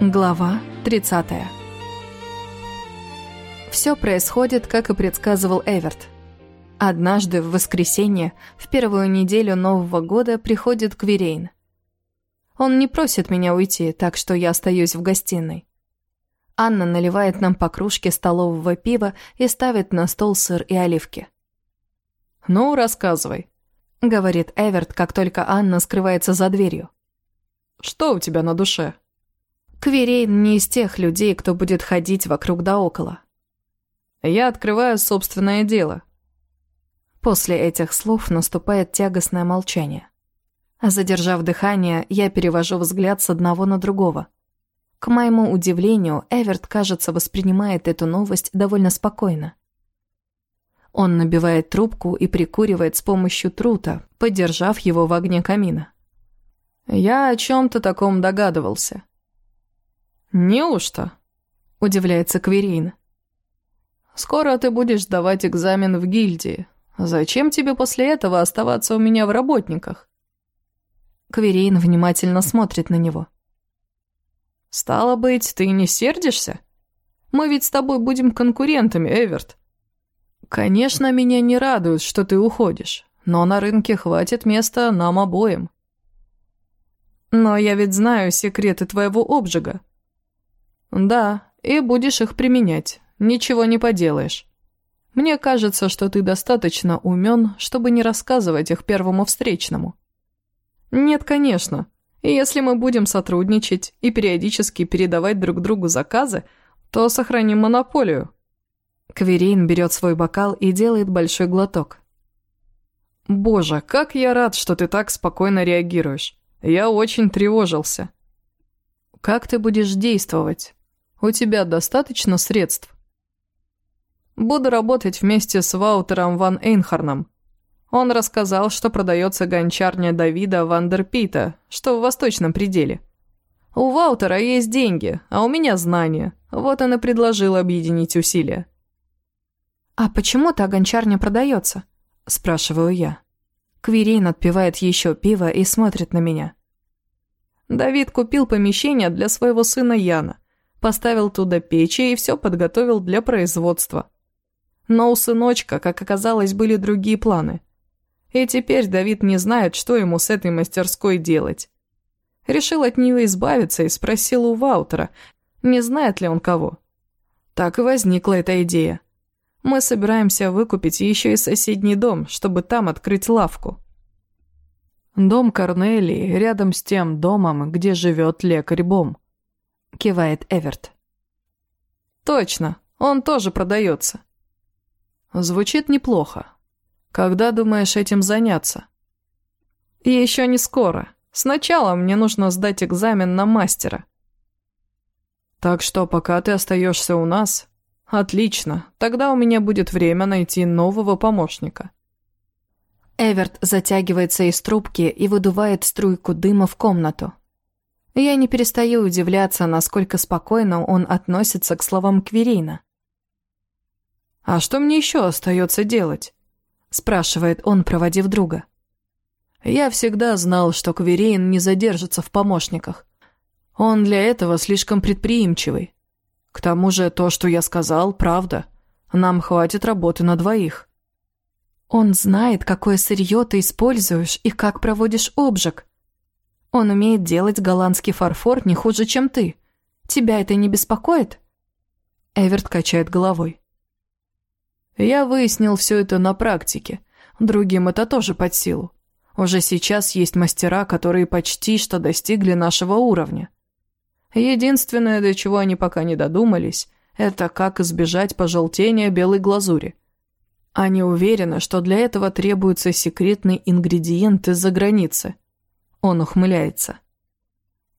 Глава 30 Все происходит, как и предсказывал Эверт. Однажды, в воскресенье, в первую неделю Нового года, приходит Квирейн. Он не просит меня уйти, так что я остаюсь в гостиной. Анна наливает нам по кружке столового пива и ставит на стол сыр и оливки. «Ну, рассказывай», — говорит Эверт, как только Анна скрывается за дверью. «Что у тебя на душе?» Кверейн не из тех людей, кто будет ходить вокруг да около. Я открываю собственное дело. После этих слов наступает тягостное молчание. Задержав дыхание, я перевожу взгляд с одного на другого. К моему удивлению, Эверт, кажется, воспринимает эту новость довольно спокойно. Он набивает трубку и прикуривает с помощью трута, подержав его в огне камина. «Я о чем-то таком догадывался», «Неужто?» – удивляется Кверин. «Скоро ты будешь сдавать экзамен в гильдии. Зачем тебе после этого оставаться у меня в работниках?» Кверин внимательно смотрит на него. «Стало быть, ты не сердишься? Мы ведь с тобой будем конкурентами, Эверт. Конечно, меня не радует, что ты уходишь, но на рынке хватит места нам обоим. Но я ведь знаю секреты твоего обжига. «Да, и будешь их применять. Ничего не поделаешь. Мне кажется, что ты достаточно умен, чтобы не рассказывать их первому встречному». «Нет, конечно. И если мы будем сотрудничать и периодически передавать друг другу заказы, то сохраним монополию». Кверин берет свой бокал и делает большой глоток. «Боже, как я рад, что ты так спокойно реагируешь. Я очень тревожился». «Как ты будешь действовать?» У тебя достаточно средств? Буду работать вместе с Ваутером Ван Эйнхарном. Он рассказал, что продается гончарня Давида Вандерпита, что в восточном пределе. У Ваутера есть деньги, а у меня знания. Вот он и предложил объединить усилия. «А почему та гончарня продается?» – спрашиваю я. Квирейн отпивает еще пиво и смотрит на меня. Давид купил помещение для своего сына Яна поставил туда печи и все подготовил для производства. Но у сыночка, как оказалось, были другие планы. И теперь Давид не знает, что ему с этой мастерской делать. Решил от нее избавиться и спросил у Ваутера, не знает ли он кого. Так и возникла эта идея. Мы собираемся выкупить еще и соседний дом, чтобы там открыть лавку. Дом Корнелии рядом с тем домом, где живет лекарь Бом. — кивает Эверт. «Точно, он тоже продается». «Звучит неплохо. Когда думаешь этим заняться?» «Еще не скоро. Сначала мне нужно сдать экзамен на мастера». «Так что пока ты остаешься у нас...» «Отлично, тогда у меня будет время найти нового помощника». Эверт затягивается из трубки и выдувает струйку дыма в комнату. Я не перестаю удивляться, насколько спокойно он относится к словам Кверина. «А что мне еще остается делать?» – спрашивает он, проводив друга. «Я всегда знал, что Кверейн не задержится в помощниках. Он для этого слишком предприимчивый. К тому же то, что я сказал, правда. Нам хватит работы на двоих». «Он знает, какое сырье ты используешь и как проводишь обжиг», он умеет делать голландский фарфор не хуже, чем ты. Тебя это не беспокоит?» Эверт качает головой. «Я выяснил все это на практике. Другим это тоже под силу. Уже сейчас есть мастера, которые почти что достигли нашего уровня. Единственное, до чего они пока не додумались, это как избежать пожелтения белой глазури. Они уверены, что для этого требуется секретный ингредиент из-за границы – он ухмыляется.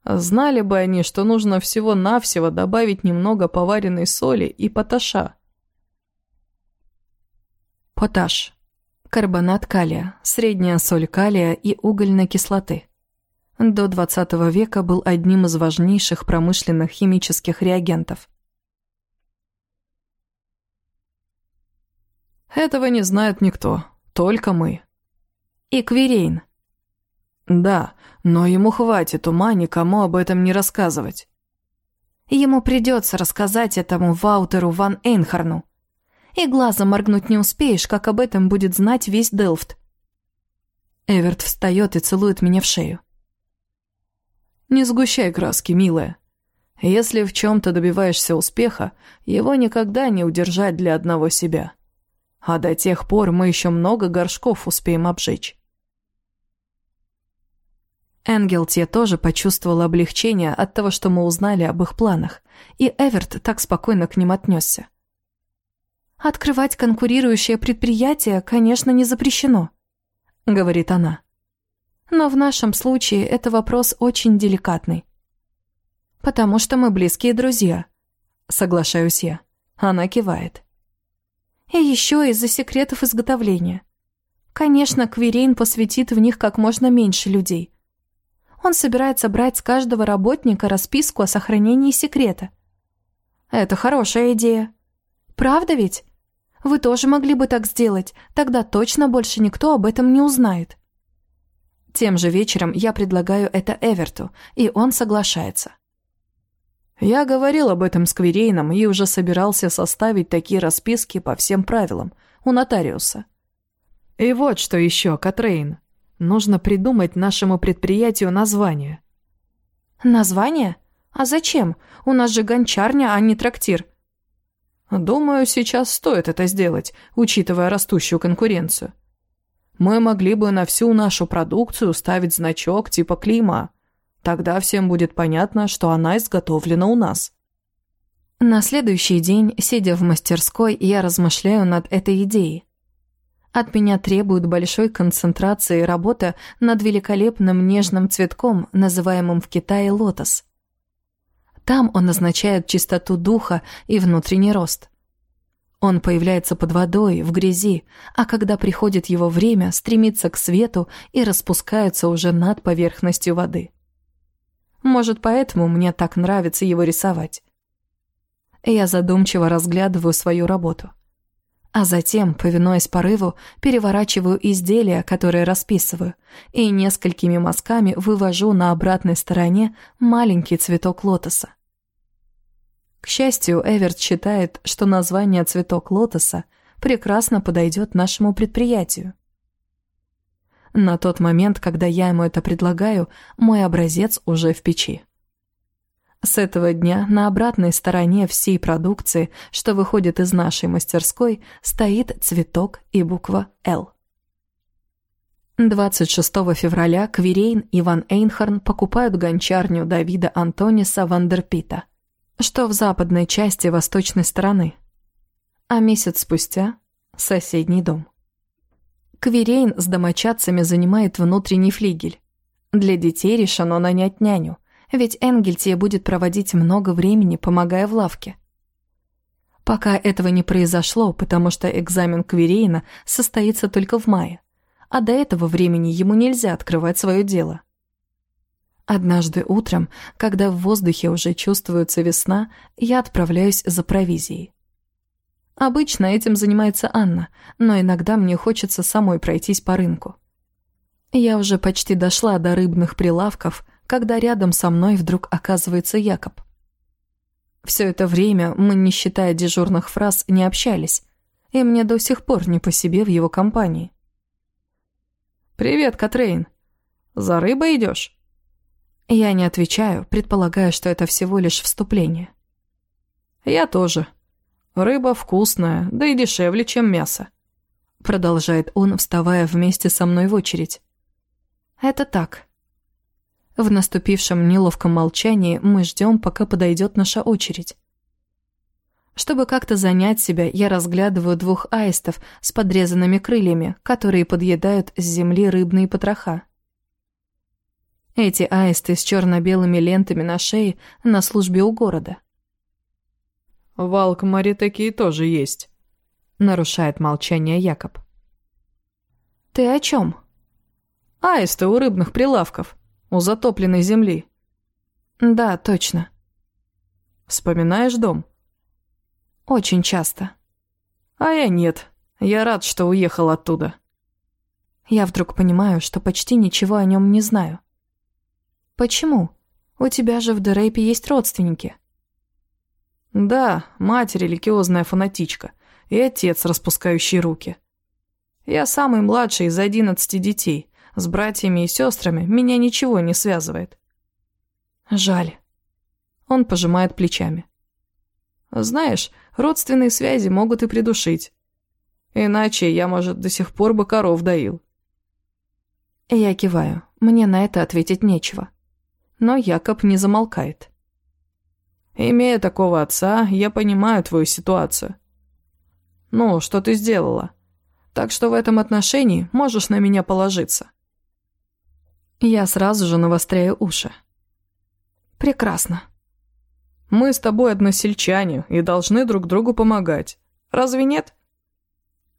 Знали бы они, что нужно всего-навсего добавить немного поваренной соли и поташа. Поташ. Карбонат калия, средняя соль калия и угольной кислоты. До 20 века был одним из важнейших промышленных химических реагентов. Этого не знает никто, только мы. И Кверейн. Да, но ему хватит ума никому об этом не рассказывать. Ему придется рассказать этому Ваутеру Ван Эйнхарну. И глазом моргнуть не успеешь, как об этом будет знать весь Делфт. Эверт встает и целует меня в шею. Не сгущай краски, милая. Если в чем-то добиваешься успеха, его никогда не удержать для одного себя. А до тех пор мы еще много горшков успеем обжечь. Энгелтье тоже почувствовал облегчение от того, что мы узнали об их планах, и Эверт так спокойно к ним отнесся. «Открывать конкурирующее предприятие, конечно, не запрещено», — говорит она. «Но в нашем случае это вопрос очень деликатный. Потому что мы близкие друзья», — соглашаюсь я. Она кивает. «И еще из-за секретов изготовления. Конечно, Квирейн посвятит в них как можно меньше людей» Он собирается брать с каждого работника расписку о сохранении секрета. Это хорошая идея. Правда ведь? Вы тоже могли бы так сделать, тогда точно больше никто об этом не узнает. Тем же вечером я предлагаю это Эверту, и он соглашается. Я говорил об этом с Кверейном и уже собирался составить такие расписки по всем правилам у нотариуса. И вот что еще, Катрейн. Нужно придумать нашему предприятию название». «Название? А зачем? У нас же гончарня, а не трактир». «Думаю, сейчас стоит это сделать, учитывая растущую конкуренцию. Мы могли бы на всю нашу продукцию ставить значок типа клима. Тогда всем будет понятно, что она изготовлена у нас». На следующий день, сидя в мастерской, я размышляю над этой идеей. От меня требуют большой концентрации работа над великолепным нежным цветком, называемым в Китае лотос. Там он означает чистоту духа и внутренний рост. Он появляется под водой, в грязи, а когда приходит его время, стремится к свету и распускается уже над поверхностью воды. Может, поэтому мне так нравится его рисовать. Я задумчиво разглядываю свою работу а затем, повинуясь порыву, переворачиваю изделия, которые расписываю, и несколькими мазками вывожу на обратной стороне маленький цветок лотоса. К счастью, Эверт считает, что название «цветок лотоса» прекрасно подойдет нашему предприятию. На тот момент, когда я ему это предлагаю, мой образец уже в печи. С этого дня на обратной стороне всей продукции, что выходит из нашей мастерской, стоит цветок и буква «Л». 26 февраля Квирейн и ван Эйнхорн покупают гончарню Давида Антониса Вандерпита, что в западной части восточной стороны. А месяц спустя — соседний дом. Квирейн с домочадцами занимает внутренний флигель. Для детей решено нанять няню — ведь Энгельтия будет проводить много времени, помогая в лавке. Пока этого не произошло, потому что экзамен Кверейна состоится только в мае, а до этого времени ему нельзя открывать свое дело. Однажды утром, когда в воздухе уже чувствуется весна, я отправляюсь за провизией. Обычно этим занимается Анна, но иногда мне хочется самой пройтись по рынку. Я уже почти дошла до рыбных прилавков, когда рядом со мной вдруг оказывается Якоб. Все это время мы, не считая дежурных фраз, не общались, и мне до сих пор не по себе в его компании. «Привет, Катрейн. За рыбой идешь?» Я не отвечаю, предполагая, что это всего лишь вступление. «Я тоже. Рыба вкусная, да и дешевле, чем мясо», продолжает он, вставая вместе со мной в очередь. «Это так. В наступившем неловком молчании мы ждем, пока подойдет наша очередь. Чтобы как-то занять себя, я разглядываю двух аистов с подрезанными крыльями, которые подъедают с земли рыбные потроха. Эти аисты с черно-белыми лентами на шее на службе у города. «В Алкмаре такие тоже есть», — нарушает молчание Якоб. «Ты о чем?» «Аисты у рыбных прилавков. У затопленной земли. Да, точно. Вспоминаешь дом? Очень часто. А я нет. Я рад, что уехал оттуда. Я вдруг понимаю, что почти ничего о нем не знаю. Почему? У тебя же в Дерейпе есть родственники. Да, мать религиозная фанатичка и отец, распускающий руки. Я самый младший из одиннадцати детей. С братьями и сестрами меня ничего не связывает. Жаль. Он пожимает плечами. Знаешь, родственные связи могут и придушить. Иначе я, может, до сих пор бы коров доил. Я киваю. Мне на это ответить нечего. Но Якоб не замолкает. Имея такого отца, я понимаю твою ситуацию. Ну, что ты сделала? Так что в этом отношении можешь на меня положиться. Я сразу же навостряю уши. Прекрасно. Мы с тобой односельчане и должны друг другу помогать. Разве нет?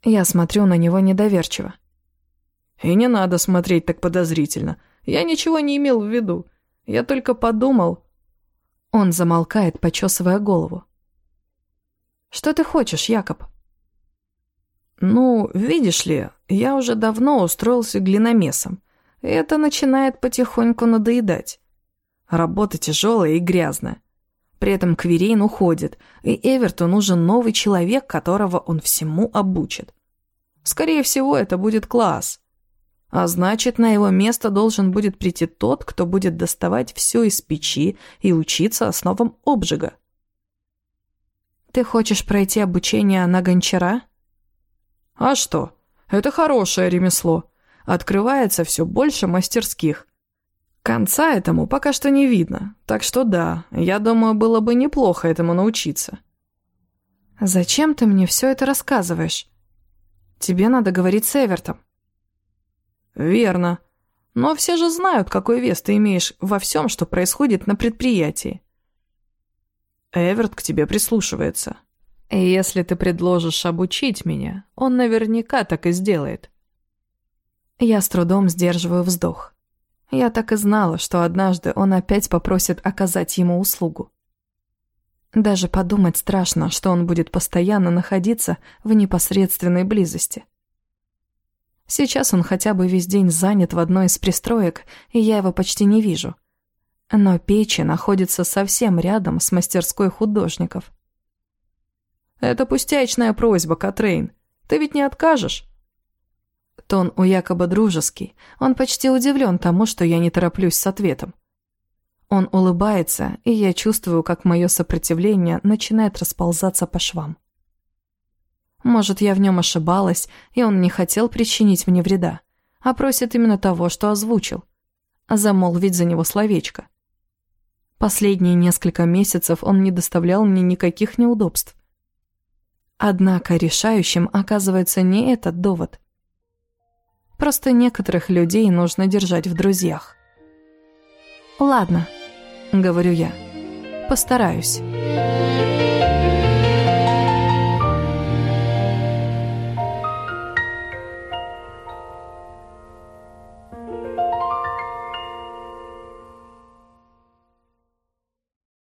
Я смотрю на него недоверчиво. И не надо смотреть так подозрительно. Я ничего не имел в виду. Я только подумал... Он замолкает, почесывая голову. «Что ты хочешь, Якоб?» «Ну, видишь ли, я уже давно устроился глиномесом. И это начинает потихоньку надоедать. Работа тяжелая и грязная. При этом Кверейн уходит, и Эверту нужен новый человек, которого он всему обучит. Скорее всего, это будет класс. А значит, на его место должен будет прийти тот, кто будет доставать все из печи и учиться основам обжига. Ты хочешь пройти обучение на гончара? А что? Это хорошее ремесло. Открывается все больше мастерских. Конца этому пока что не видно, так что да, я думаю, было бы неплохо этому научиться. Зачем ты мне все это рассказываешь? Тебе надо говорить с Эвертом. «Верно. Но все же знают, какой вес ты имеешь во всем, что происходит на предприятии. Эверт к тебе прислушивается. Если ты предложишь обучить меня, он наверняка так и сделает». Я с трудом сдерживаю вздох. Я так и знала, что однажды он опять попросит оказать ему услугу. Даже подумать страшно, что он будет постоянно находиться в непосредственной близости. Сейчас он хотя бы весь день занят в одной из пристроек, и я его почти не вижу. Но печи находится совсем рядом с мастерской художников. «Это пустячная просьба, Катрейн. Ты ведь не откажешь?» Тон у якобы дружеский. Он почти удивлен тому, что я не тороплюсь с ответом. Он улыбается, и я чувствую, как мое сопротивление начинает расползаться по швам. Может, я в нем ошибалась, и он не хотел причинить мне вреда, а просит именно того, что озвучил. Замолвить за него словечко. Последние несколько месяцев он не доставлял мне никаких неудобств. Однако решающим оказывается не этот довод. Просто некоторых людей нужно держать в друзьях. «Ладно», — говорю я, — «постараюсь».